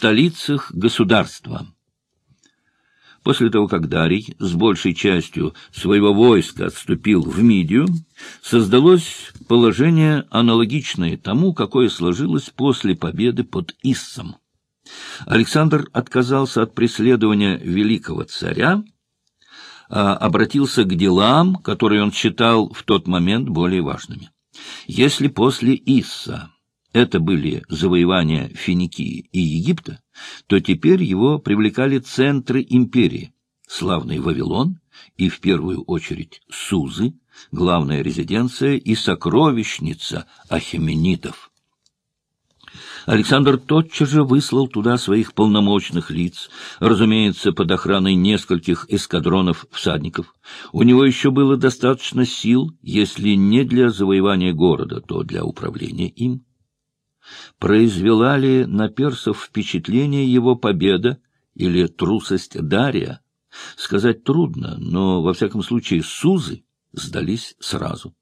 столицах государства. После того, как Дарий с большей частью своего войска отступил в Мидию, создалось положение, аналогичное тому, какое сложилось после победы под Иссом. Александр отказался от преследования великого царя, а обратился к делам, которые он считал в тот момент более важными. Если после Исса это были завоевания Финикии и Египта, то теперь его привлекали центры империи — славный Вавилон и, в первую очередь, Сузы, главная резиденция и сокровищница ахеменитов. Александр тотчас же выслал туда своих полномочных лиц, разумеется, под охраной нескольких эскадронов всадников. У него еще было достаточно сил, если не для завоевания города, то для управления им. Произвела ли на персов впечатление его победа или трусость Дария? Сказать трудно, но, во всяком случае, Сузы сдались сразу.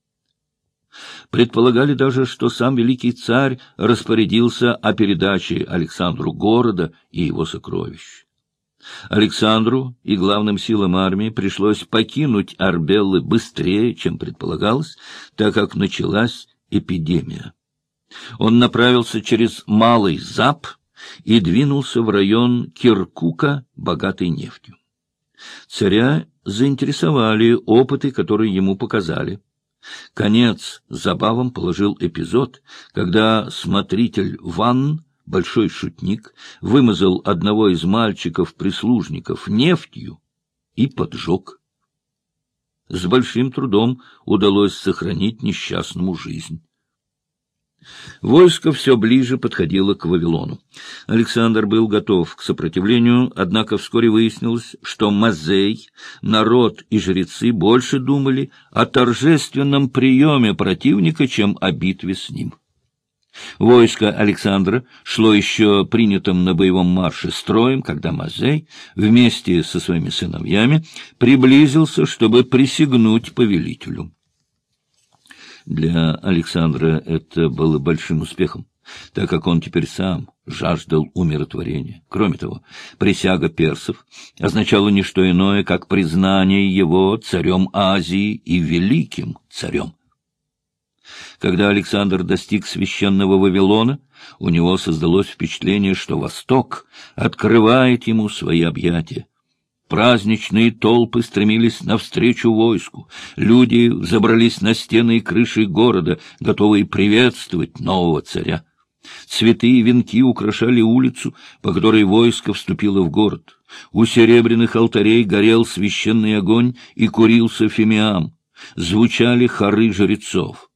Предполагали даже, что сам великий царь распорядился о передаче Александру города и его сокровищ. Александру и главным силам армии пришлось покинуть Арбеллы быстрее, чем предполагалось, так как началась эпидемия. Он направился через Малый Зап и двинулся в район Киркука, богатый нефтью. Царя заинтересовали опыты, которые ему показали. Конец забавам положил эпизод, когда смотритель Ван, большой шутник, вымазал одного из мальчиков-прислужников нефтью и поджег. С большим трудом удалось сохранить несчастному жизнь. Войско все ближе подходило к Вавилону. Александр был готов к сопротивлению, однако вскоре выяснилось, что Мазей, народ и жрецы больше думали о торжественном приеме противника, чем о битве с ним. Войско Александра шло еще принятым на боевом марше строем, когда Мазей вместе со своими сыновьями приблизился, чтобы присягнуть повелителю. Для Александра это было большим успехом, так как он теперь сам жаждал умиротворения. Кроме того, присяга персов означала не что иное, как признание его царем Азии и великим царем. Когда Александр достиг священного Вавилона, у него создалось впечатление, что Восток открывает ему свои объятия. Праздничные толпы стремились навстречу войску. Люди забрались на стены и крыши города, готовые приветствовать нового царя. Цветы и венки украшали улицу, по которой войско вступило в город. У серебряных алтарей горел священный огонь и курился фимиам. Звучали хоры жрецов.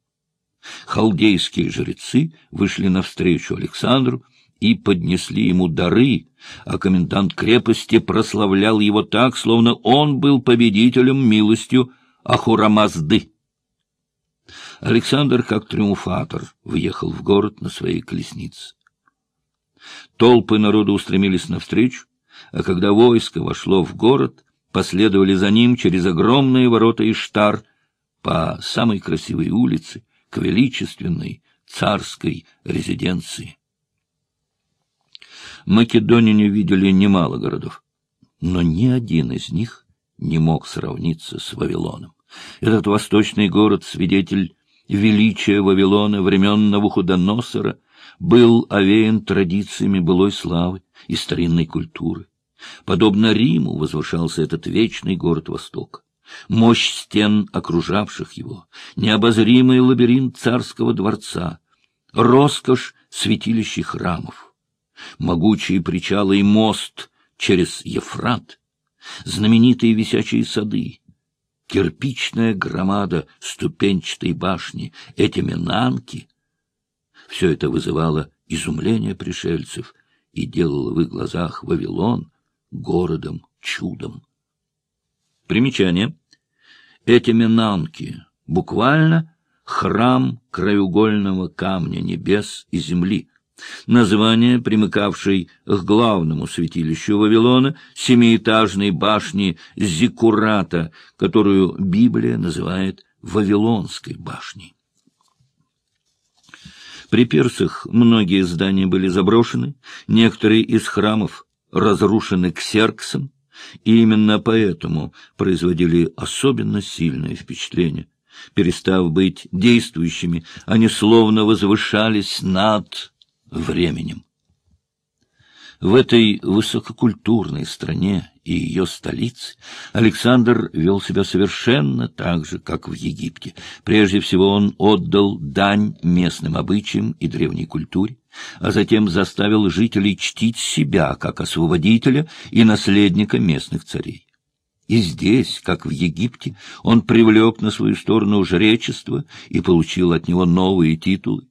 Халдейские жрецы вышли навстречу Александру, и поднесли ему дары, а комендант крепости прославлял его так, словно он был победителем милостью Ахурамазды. Александр, как триумфатор, въехал в город на своей колеснице. Толпы народа устремились навстречу, а когда войско вошло в город, последовали за ним через огромные ворота Иштар по самой красивой улице к величественной царской резиденции. Македонине видели немало городов, но ни один из них не мог сравниться с Вавилоном. Этот восточный город, свидетель величия Вавилона времен Навуходоносора, был овеян традициями былой славы и старинной культуры. Подобно Риму возвышался этот вечный город Востока. Мощь стен, окружавших его, необозримый лабиринт царского дворца, роскошь святилища храмов могучие причалы и мост через Ефрат, знаменитые висячие сады, кирпичная громада ступенчатой башни, эти минанки — все это вызывало изумление пришельцев и делало в их глазах Вавилон городом-чудом. Примечание. Эти минанки буквально храм краеугольного камня небес и земли, Название, примыкавшей к главному святилищу Вавилона, семиэтажной башни Зиккурата, которую Библия называет Вавилонской башней. При персах многие здания были заброшены, некоторые из храмов разрушены ксерксом, и именно поэтому производили особенно сильное впечатление. Перестав быть действующими, они словно возвышались над временем. В этой высококультурной стране и ее столице Александр вел себя совершенно так же, как в Египте. Прежде всего он отдал дань местным обычаям и древней культуре, а затем заставил жителей чтить себя как освободителя и наследника местных царей. И здесь, как в Египте, он привлек на свою сторону жречество и получил от него новые титулы.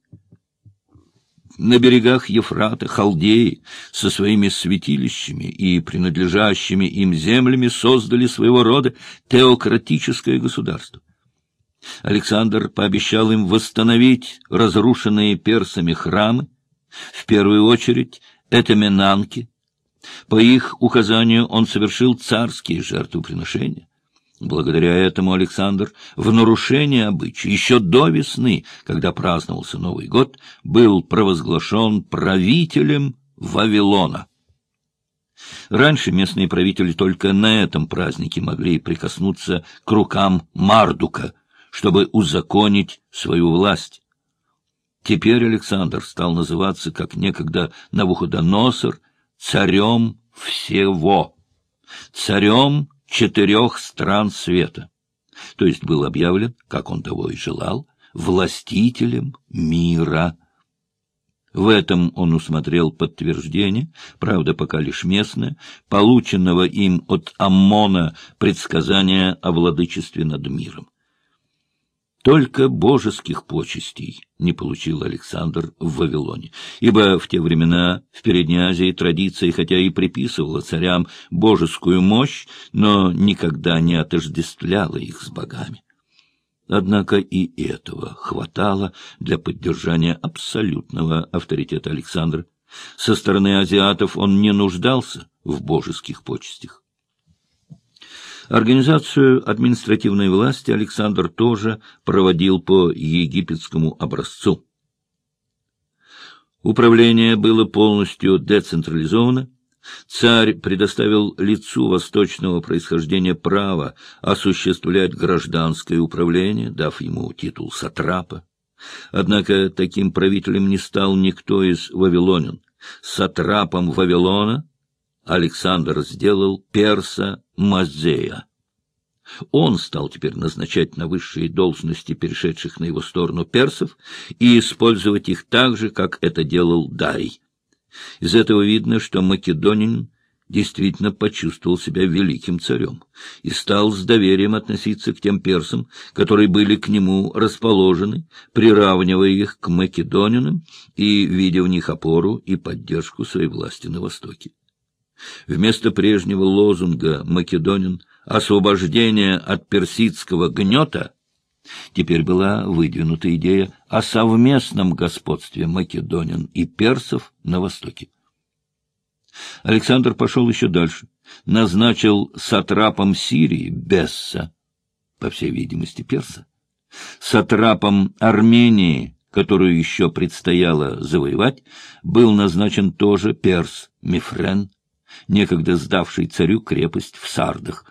На берегах Ефрата халдеи со своими святилищами и принадлежащими им землями создали своего рода теократическое государство. Александр пообещал им восстановить разрушенные персами храмы, в первую очередь это Менанки. По их указанию он совершил царские жертвоприношения. Благодаря этому Александр в нарушение обычаи еще до весны, когда праздновался Новый год, был провозглашен правителем Вавилона. Раньше местные правители только на этом празднике могли прикоснуться к рукам Мардука, чтобы узаконить свою власть. Теперь Александр стал называться, как некогда Навуходоносор, царем всего, царем четырех стран света, то есть был объявлен, как он того и желал, властителем мира. В этом он усмотрел подтверждение, правда, пока лишь местное, полученного им от Аммона предсказания о владычестве над миром. Только божеских почестей не получил Александр в Вавилоне, ибо в те времена в Передней Азии традиция, хотя и приписывала царям божескую мощь, но никогда не отождествляла их с богами. Однако и этого хватало для поддержания абсолютного авторитета Александра. Со стороны азиатов он не нуждался в божеских почестях. Организацию административной власти Александр тоже проводил по египетскому образцу. Управление было полностью децентрализовано. Царь предоставил лицу восточного происхождения право осуществлять гражданское управление, дав ему титул сатрапа. Однако таким правителем не стал никто из вавилонян. Сатрапом Вавилона Александр сделал перса Мазея. Он стал теперь назначать на высшие должности перешедших на его сторону персов и использовать их так же, как это делал Дарий. Из этого видно, что Македонин действительно почувствовал себя великим царем и стал с доверием относиться к тем персам, которые были к нему расположены, приравнивая их к македонинам и видя в них опору и поддержку своей власти на Востоке. Вместо прежнего лозунга «Македонин» освобождение от персидского гнета теперь была выдвинута идея о совместном господстве македонин и персов на Востоке. Александр пошел еще дальше, назначил сатрапом Сирии Бесса, по всей видимости, перса, сатрапом Армении, которую еще предстояло завоевать, был назначен тоже перс Мифрен, некогда сдавший царю крепость в Сардах.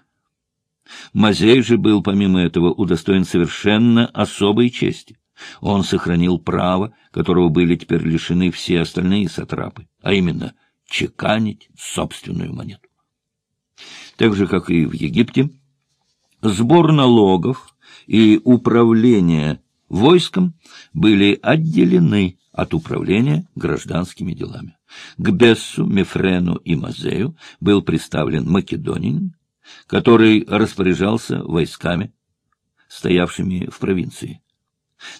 Мазей же был, помимо этого, удостоен совершенно особой чести. Он сохранил право, которого были теперь лишены все остальные сатрапы, а именно чеканить собственную монету. Так же, как и в Египте, сбор налогов и управление войском были отделены от управления гражданскими делами. К Бессу, Мефрену и Мазею был представлен Македонин, который распоряжался войсками, стоявшими в провинции.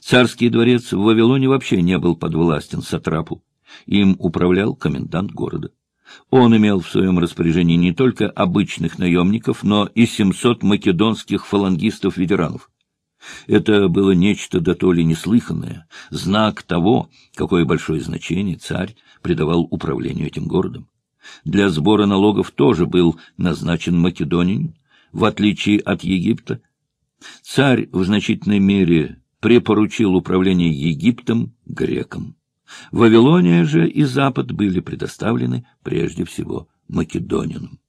Царский дворец в Вавилоне вообще не был подвластен сатрапу. Им управлял комендант города. Он имел в своем распоряжении не только обычных наемников, но и 700 македонских фалангистов-ветеранов. Это было нечто до то ли неслыханное, знак того, какое большое значение царь придавал управлению этим городом. Для сбора налогов тоже был назначен Македонин, в отличие от Египта. Царь в значительной мере препоручил управление Египтом грекам. Вавилония же и Запад были предоставлены прежде всего македонянам.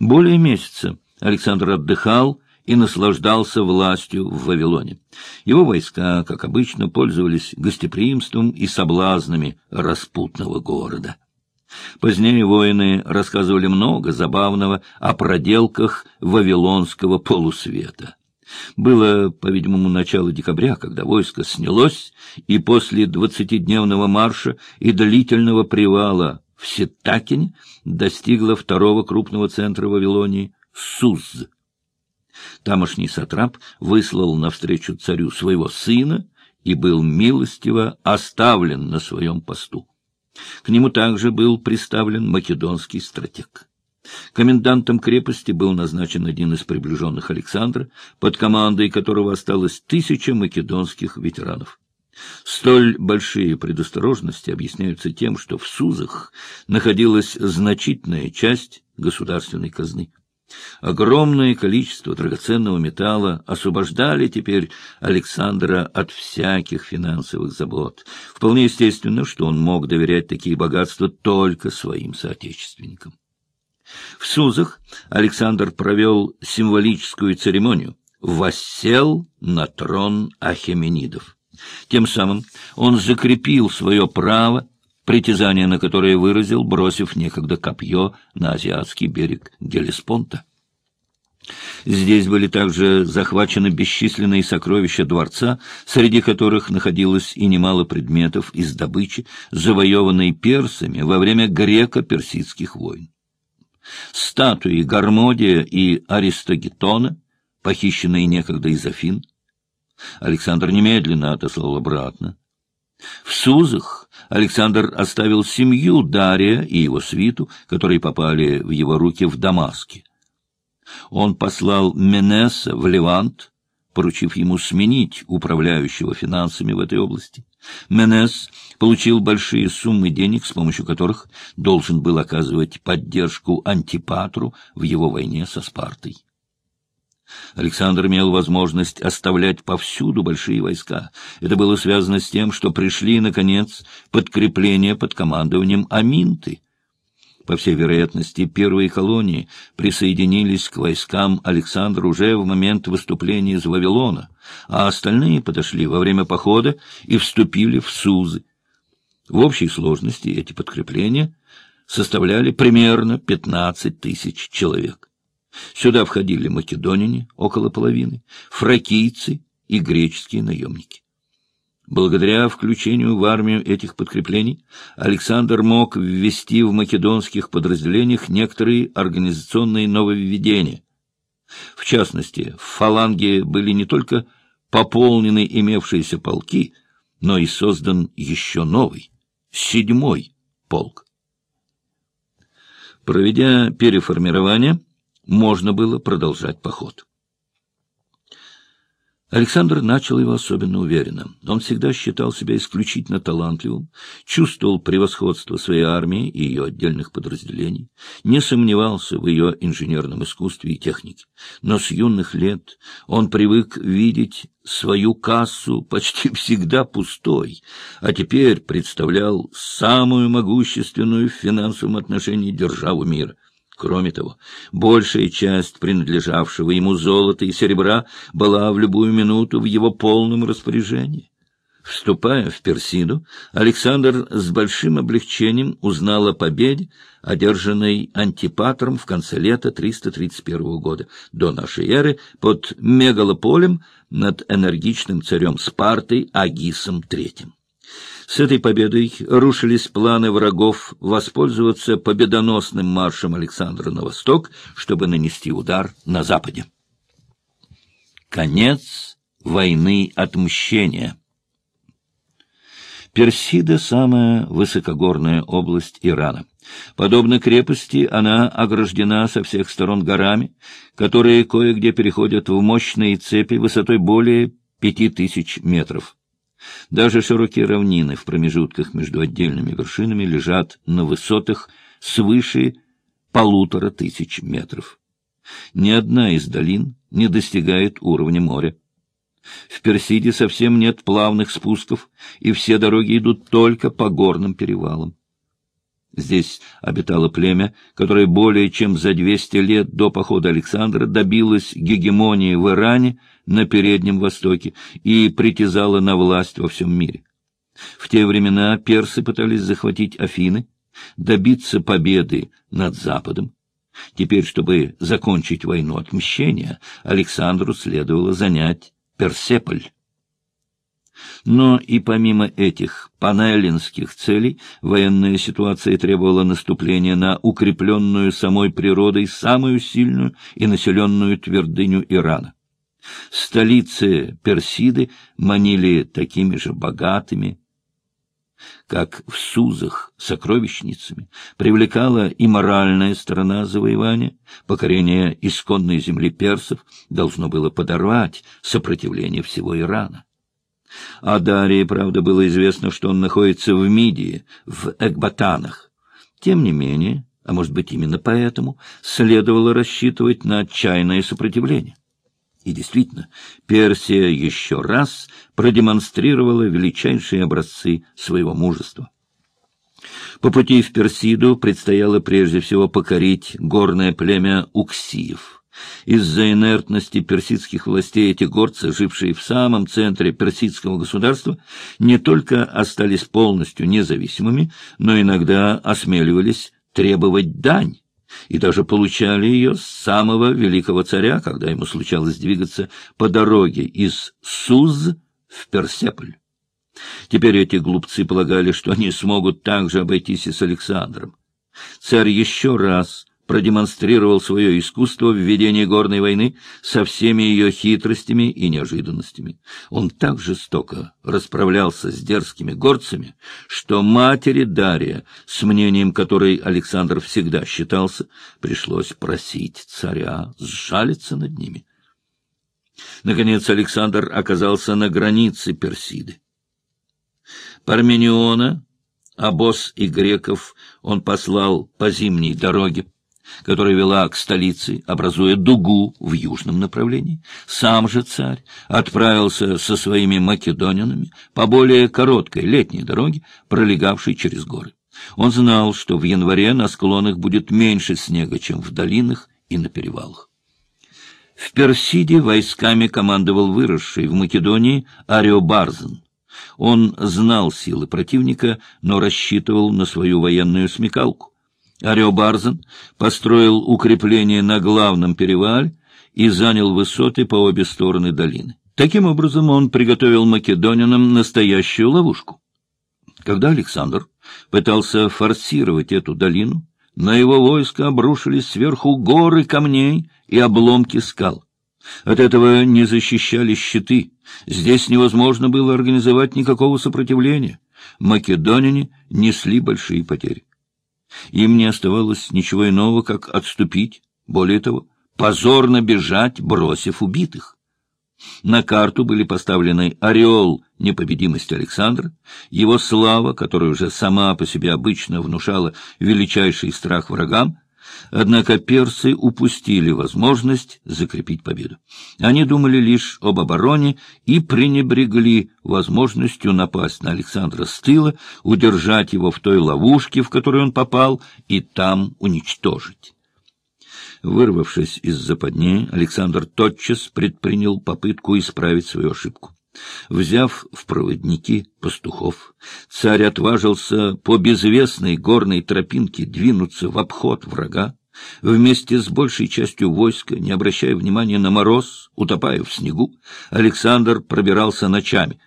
Более месяца Александр отдыхал и наслаждался властью в Вавилоне. Его войска, как обычно, пользовались гостеприимством и соблазнами распутного города. Позднее воины рассказывали много забавного о проделках вавилонского полусвета. Было, по-видимому, начало декабря, когда войско снялось, и после двадцатидневного марша и длительного привала в Сетакине достигло второго крупного центра Вавилонии — Суз. Тамошний сатрап выслал навстречу царю своего сына и был милостиво оставлен на своем посту. К нему также был представлен македонский стратег. Комендантом крепости был назначен один из приближенных Александра, под командой которого осталось тысяча македонских ветеранов. Столь большие предосторожности объясняются тем, что в Сузах находилась значительная часть государственной казны. Огромное количество драгоценного металла освобождали теперь Александра от всяких финансовых забот. Вполне естественно, что он мог доверять такие богатства только своим соотечественникам. В Сузах Александр провел символическую церемонию «Воссел на трон Ахеменидов». Тем самым он закрепил свое право, притязание на которое выразил, бросив некогда копье на азиатский берег Гелеспонта. Здесь были также захвачены бесчисленные сокровища дворца, среди которых находилось и немало предметов из добычи, завоеванной персами во время греко-персидских войн. Статуи Гармодия и Аристогетона, похищенные некогда из Афин, Александр немедленно отослал обратно. В Сузах Александр оставил семью Дария и его свиту, которые попали в его руки в Дамаске. Он послал Менеса в Левант, поручив ему сменить управляющего финансами в этой области. Менес получил большие суммы денег, с помощью которых должен был оказывать поддержку Антипатру в его войне со Спартой. Александр имел возможность оставлять повсюду большие войска. Это было связано с тем, что пришли, наконец, подкрепления под командованием Аминты. По всей вероятности, первые колонии присоединились к войскам Александра уже в момент выступления из Вавилона, а остальные подошли во время похода и вступили в Сузы. В общей сложности эти подкрепления составляли примерно 15 тысяч человек. Сюда входили македоняне, около половины, фракийцы и греческие наемники. Благодаря включению в армию этих подкреплений Александр мог ввести в македонских подразделениях некоторые организационные нововведения. В частности, в фаланге были не только пополнены имевшиеся полки, но и создан еще новый, седьмой полк. Проведя переформирование, можно было продолжать поход. Александр начал его особенно уверенно. Он всегда считал себя исключительно талантливым, чувствовал превосходство своей армии и ее отдельных подразделений, не сомневался в ее инженерном искусстве и технике. Но с юных лет он привык видеть свою кассу почти всегда пустой, а теперь представлял самую могущественную в финансовом отношении державу мира — Кроме того, большая часть принадлежавшего ему золота и серебра была в любую минуту в его полном распоряжении. Вступая в Персиду, Александр с большим облегчением узнал о победе, одержанной Антипатром в конце лета 331 года до нашей эры под Мегалополем над энергичным царем Спартой Агисом III. С этой победой рушились планы врагов воспользоваться победоносным маршем Александра на восток, чтобы нанести удар на западе. Конец войны отмщения. Персида — самая высокогорная область Ирана. Подобно крепости, она ограждена со всех сторон горами, которые кое-где переходят в мощные цепи высотой более пяти тысяч метров. Даже широкие равнины в промежутках между отдельными вершинами лежат на высотах свыше полутора тысяч метров. Ни одна из долин не достигает уровня моря. В Персиде совсем нет плавных спусков, и все дороги идут только по горным перевалам. Здесь обитало племя, которое более чем за 200 лет до похода Александра добилось гегемонии в Иране на Переднем Востоке и притязало на власть во всем мире. В те времена персы пытались захватить Афины, добиться победы над Западом. Теперь, чтобы закончить войну отмщения, Александру следовало занять Персеполь. Но и помимо этих панеллинских целей, военная ситуация требовала наступления на укрепленную самой природой самую сильную и населенную твердыню Ирана. Столицы Персиды манили такими же богатыми, как в Сузах сокровищницами, привлекала и моральная сторона завоевания, покорение исконной земли персов должно было подорвать сопротивление всего Ирана. А Дарии, правда, было известно, что он находится в Мидии, в Экбатанах. Тем не менее, а может быть именно поэтому, следовало рассчитывать на отчаянное сопротивление. И действительно, Персия еще раз продемонстрировала величайшие образцы своего мужества. По пути в Персиду предстояло прежде всего покорить горное племя Уксиев — из-за инертности персидских властей эти горцы, жившие в самом центре персидского государства, не только остались полностью независимыми, но иногда осмеливались требовать дань и даже получали ее с самого великого царя, когда ему случалось двигаться по дороге из Суз в Персеполь. Теперь эти глупцы полагали, что они смогут также обойтись и с Александром. Царь еще раз продемонстрировал свое искусство в ведении горной войны со всеми ее хитростями и неожиданностями. Он так жестоко расправлялся с дерзкими горцами, что матери Дария, с мнением которой Александр всегда считался, пришлось просить царя сжалиться над ними. Наконец Александр оказался на границе Персиды. Пармениона, обоз и греков он послал по зимней дороге, которая вела к столице, образуя дугу в южном направлении. Сам же царь отправился со своими македонянами по более короткой летней дороге, пролегавшей через горы. Он знал, что в январе на склонах будет меньше снега, чем в долинах и на перевалах. В Персиде войсками командовал выросший в Македонии Ариобарзен. Он знал силы противника, но рассчитывал на свою военную смекалку. Ариобарзен построил укрепление на главном перевале и занял высоты по обе стороны долины. Таким образом, он приготовил македонянам настоящую ловушку. Когда Александр пытался форсировать эту долину, на его войско обрушились сверху горы камней и обломки скал. От этого не защищались щиты. Здесь невозможно было организовать никакого сопротивления. Македоняне несли большие потери. Им не оставалось ничего иного, как отступить, более того, позорно бежать, бросив убитых. На карту были поставлены ореол непобедимости Александра, его слава, которая уже сама по себе обычно внушала величайший страх врагам, Однако персы упустили возможность закрепить победу. Они думали лишь об обороне и пренебрегли возможностью напасть на Александра с тыла, удержать его в той ловушке, в которую он попал, и там уничтожить. Вырвавшись из западни, Александр тотчас предпринял попытку исправить свою ошибку. Взяв в проводники пастухов, царь отважился по безвестной горной тропинке двинуться в обход врага, Вместе с большей частью войска, не обращая внимания на мороз, утопая в снегу, Александр пробирался ночами.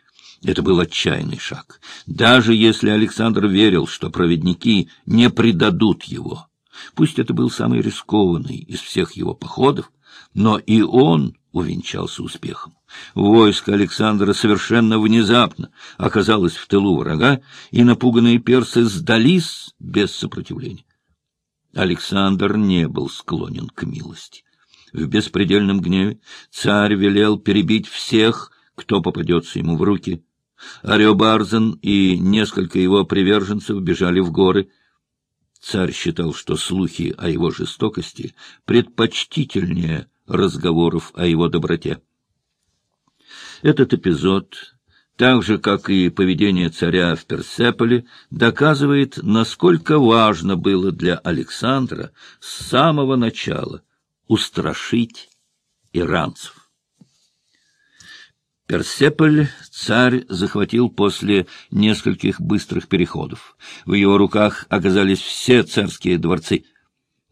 Это был отчаянный шаг. Даже если Александр верил, что проводники не предадут его, пусть это был самый рискованный из всех его походов, но и он увенчался успехом. Войско Александра совершенно внезапно оказалось в тылу врага, и напуганные персы сдались без сопротивления. Александр не был склонен к милости. В беспредельном гневе царь велел перебить всех, кто попадется ему в руки. Ариобарзен и несколько его приверженцев бежали в горы. Царь считал, что слухи о его жестокости предпочтительнее разговоров о его доброте. Этот эпизод, так же, как и поведение царя в Персеполе, доказывает, насколько важно было для Александра с самого начала устрашить иранцев. Персеполь царь захватил после нескольких быстрых переходов. В его руках оказались все царские дворцы.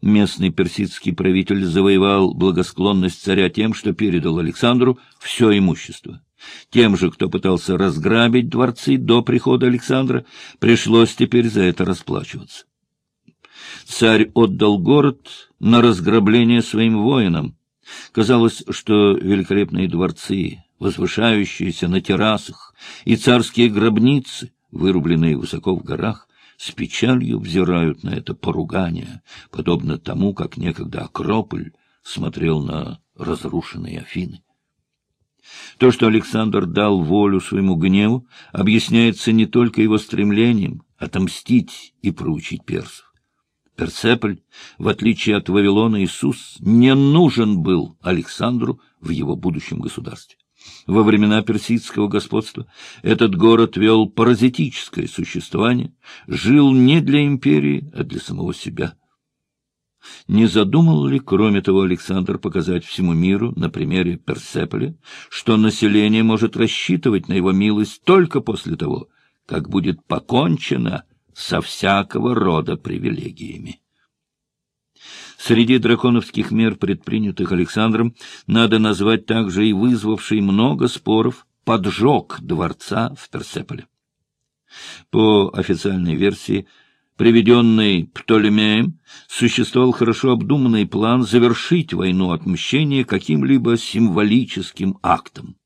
Местный персидский правитель завоевал благосклонность царя тем, что передал Александру все имущество. Тем же, кто пытался разграбить дворцы до прихода Александра, пришлось теперь за это расплачиваться. Царь отдал город на разграбление своим воинам. Казалось, что великолепные дворцы, возвышающиеся на террасах, и царские гробницы, вырубленные высоко в горах, с печалью взирают на это поругание, подобно тому, как некогда Акрополь смотрел на разрушенные Афины. То, что Александр дал волю своему гневу, объясняется не только его стремлением отомстить и проучить персов. Персеполь, в отличие от Вавилона, Иисус не нужен был Александру в его будущем государстве. Во времена персидского господства этот город вел паразитическое существование, жил не для империи, а для самого себя. Не задумал ли, кроме того, Александр показать всему миру на примере Персеполя, что население может рассчитывать на его милость только после того, как будет покончено со всякого рода привилегиями? Среди драконовских мер, предпринятых Александром, надо назвать также и вызвавший много споров поджог дворца в Персеполе. По официальной версии, приведенной Птолемеем, существовал хорошо обдуманный план завершить войну отмщения каким-либо символическим актом.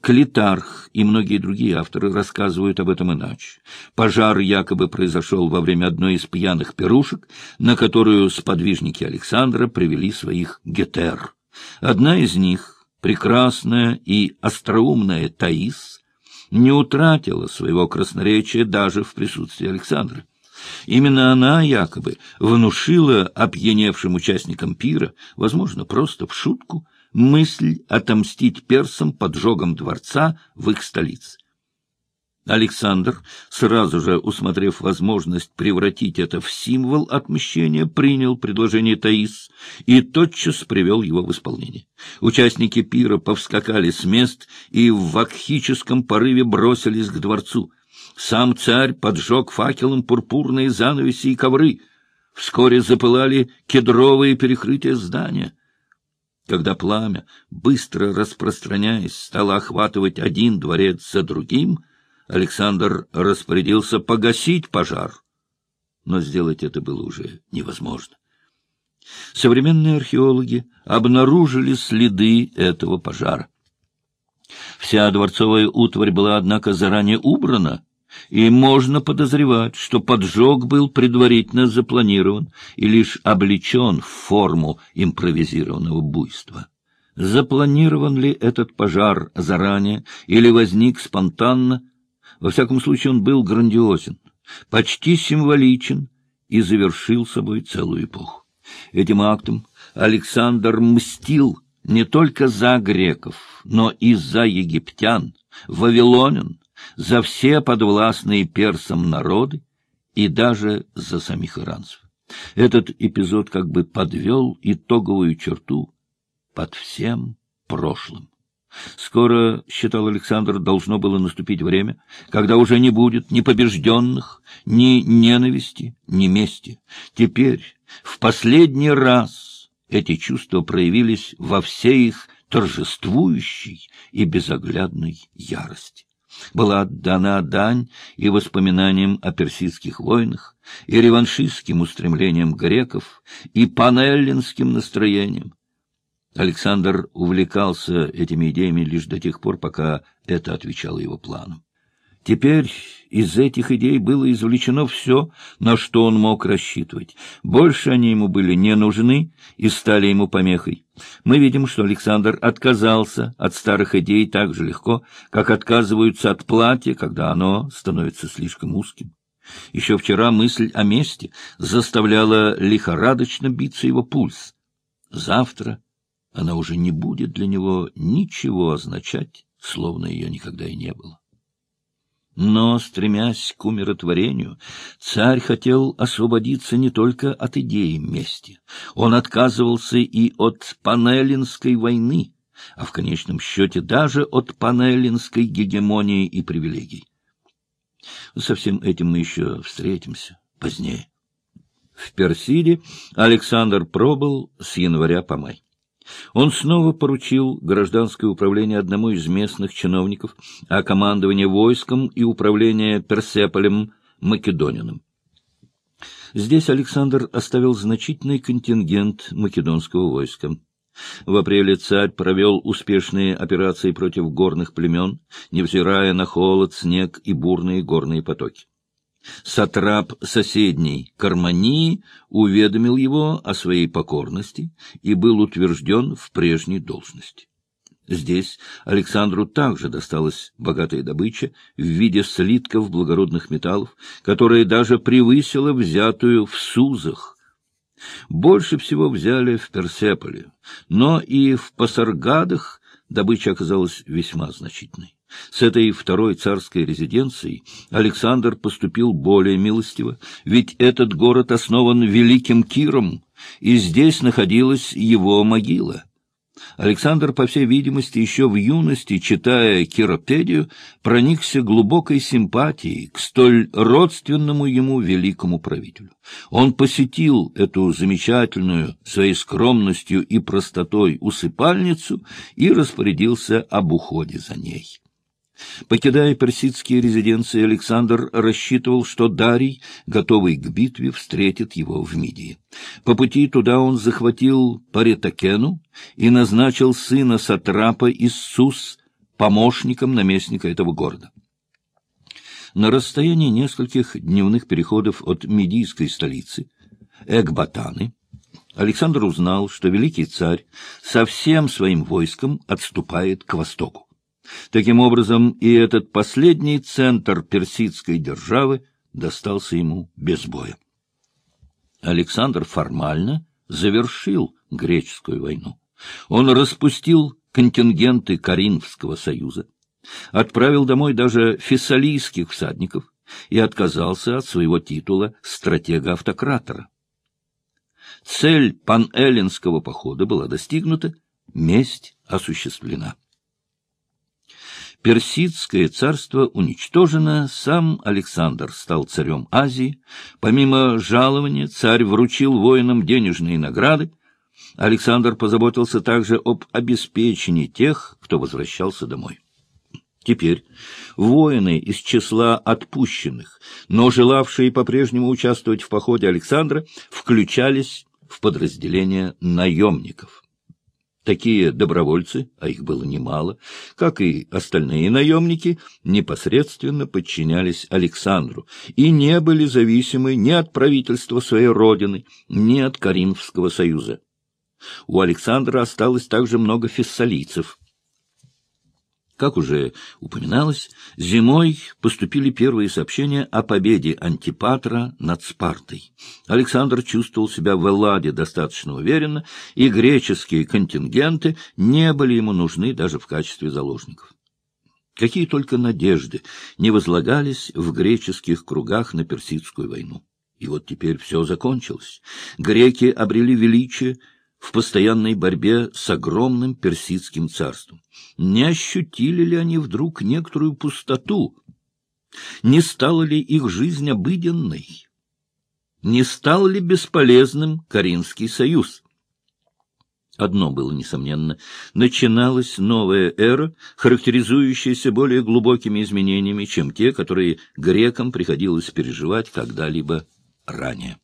Клитарх и многие другие авторы рассказывают об этом иначе. Пожар якобы произошел во время одной из пьяных пирушек, на которую сподвижники Александра привели своих гетер. Одна из них, прекрасная и остроумная Таис, не утратила своего красноречия даже в присутствии Александра. Именно она якобы внушила опьяневшим участникам пира, возможно, просто в шутку, мысль отомстить персам поджогом дворца в их столице. Александр, сразу же усмотрев возможность превратить это в символ отмщения, принял предложение Таис и тотчас привел его в исполнение. Участники пира повскакали с мест и в вакхическом порыве бросились к дворцу. Сам царь поджег факелом пурпурные занавеси и ковры. Вскоре запылали кедровые перекрытия здания — когда пламя, быстро распространяясь, стало охватывать один дворец за другим, Александр распорядился погасить пожар. Но сделать это было уже невозможно. Современные археологи обнаружили следы этого пожара. Вся дворцовая утварь была, однако, заранее убрана, и можно подозревать, что поджог был предварительно запланирован и лишь облечен в форму импровизированного буйства. Запланирован ли этот пожар заранее или возник спонтанно, во всяком случае он был грандиозен, почти символичен и завершил собой целую эпоху. Этим актом Александр мстил не только за греков, но и за египтян, вавилонян, за все подвластные персам народы и даже за самих иранцев. Этот эпизод как бы подвел итоговую черту под всем прошлым. Скоро, считал Александр, должно было наступить время, когда уже не будет ни побежденных, ни ненависти, ни мести. Теперь, в последний раз, эти чувства проявились во всей их торжествующей и безоглядной ярости была отдана дань и воспоминаниям о персидских войнах, и реваншистским устремлениям греков, и панеллинским настроениям. Александр увлекался этими идеями лишь до тех пор, пока это отвечало его планам. Теперь из этих идей было извлечено все, на что он мог рассчитывать. Больше они ему были не нужны и стали ему помехой. Мы видим, что Александр отказался от старых идей так же легко, как отказываются от платья, когда оно становится слишком узким. Еще вчера мысль о мести заставляла лихорадочно биться его пульс. Завтра она уже не будет для него ничего означать словно ее никогда и не было. Но, стремясь к умиротворению, царь хотел освободиться не только от идеи мести. Он отказывался и от Панеллинской войны, а в конечном счете даже от Панеллинской гегемонии и привилегий. Со всем этим мы еще встретимся позднее. В Персиде Александр пробыл с января по май. Он снова поручил гражданское управление одному из местных чиновников, а командование войском и управление Персеполем Македонином. Здесь Александр оставил значительный контингент македонского войска. В апреле царь провел успешные операции против горных племен, невзирая на холод, снег и бурные горные потоки. Сатрап соседней Кармании уведомил его о своей покорности и был утвержден в прежней должности. Здесь Александру также досталась богатая добыча в виде слитков благородных металлов, которая даже превысила взятую в Сузах. Больше всего взяли в Персеполе, но и в Пасаргадах добыча оказалась весьма значительной. С этой второй царской резиденцией Александр поступил более милостиво, ведь этот город основан великим Киром, и здесь находилась его могила. Александр, по всей видимости, еще в юности, читая Киропедию, проникся глубокой симпатией к столь родственному ему великому правителю. Он посетил эту замечательную своей скромностью и простотой усыпальницу и распорядился об уходе за ней. Покидая персидские резиденции, Александр рассчитывал, что Дарий, готовый к битве, встретит его в Мидии. По пути туда он захватил Паретакену и назначил сына Сатрапа Иссус помощником наместника этого города. На расстоянии нескольких дневных переходов от Мидийской столицы, Экбатаны, Александр узнал, что великий царь со всем своим войском отступает к востоку. Таким образом, и этот последний центр персидской державы достался ему без боя. Александр формально завершил греческую войну. Он распустил контингенты Каринфского союза, отправил домой даже фессалийских всадников и отказался от своего титула стратега-автократора. Цель панэллинского похода была достигнута, месть осуществлена. Персидское царство уничтожено, сам Александр стал царем Азии. Помимо жалования царь вручил воинам денежные награды. Александр позаботился также об обеспечении тех, кто возвращался домой. Теперь воины из числа отпущенных, но желавшие по-прежнему участвовать в походе Александра, включались в подразделение наемников. Такие добровольцы, а их было немало, как и остальные наемники, непосредственно подчинялись Александру и не были зависимы ни от правительства своей родины, ни от Каримского союза. У Александра осталось также много фессалийцев, как уже упоминалось, зимой поступили первые сообщения о победе Антипатра над Спартой. Александр чувствовал себя в Элладе достаточно уверенно, и греческие контингенты не были ему нужны даже в качестве заложников. Какие только надежды не возлагались в греческих кругах на персидскую войну. И вот теперь все закончилось. Греки обрели величие, в постоянной борьбе с огромным персидским царством. Не ощутили ли они вдруг некоторую пустоту? Не стала ли их жизнь обыденной? Не стал ли бесполезным Каринский союз? Одно было несомненно. Начиналась новая эра, характеризующаяся более глубокими изменениями, чем те, которые грекам приходилось переживать когда-либо ранее.